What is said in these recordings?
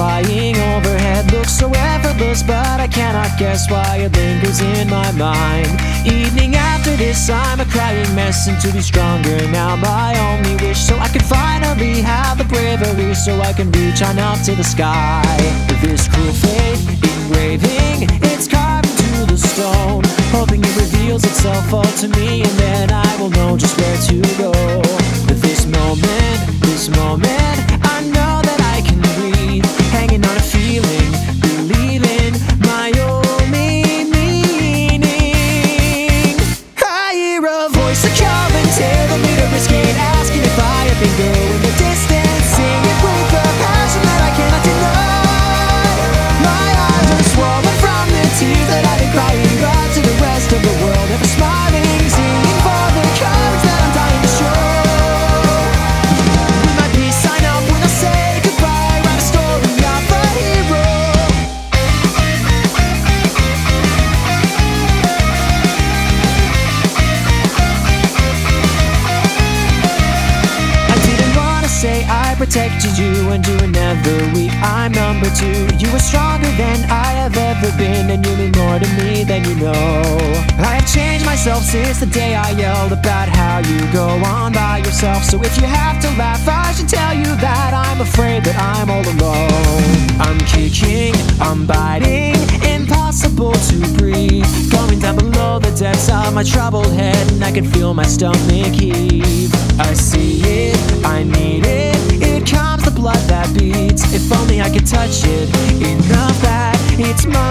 flying overhead looks so effortless, but I cannot guess why it lingers in my mind. Evening after this, I'm a crying mess, and to be stronger now, my only wish. So I can finally have the bravery, so I can reach on up to the sky. This cruel fate engraving, it's carved into the stone, hoping it reveals itself all to me, and then I will know just where to go. This moment, this moment, if protected you and never weak. I'm number two. You were stronger than I have ever been, and you mean more to me than you know. I have changed myself since the day I yelled about how you go on by yourself. So if you have to laugh, I should tell you that I'm afraid that I'm all alone. I'm kicking, I'm biting, impossible to breathe. Going down below the depths of my troubled head, and I can feel my stomach heave. I see it, I need it. Blood that beats. If only I could touch it enough that it's mine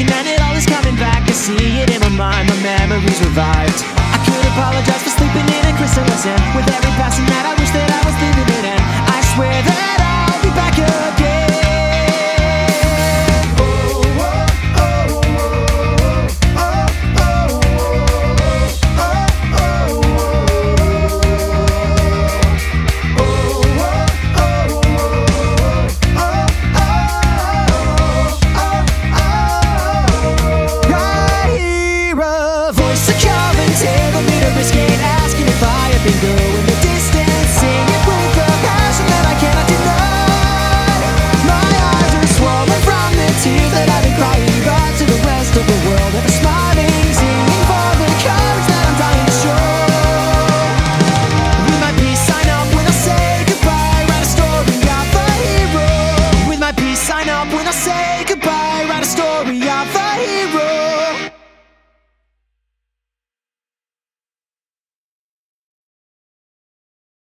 and it all is coming back. I see it in my mind, my memories revived. I could apologize for sleeping in a chrysalis with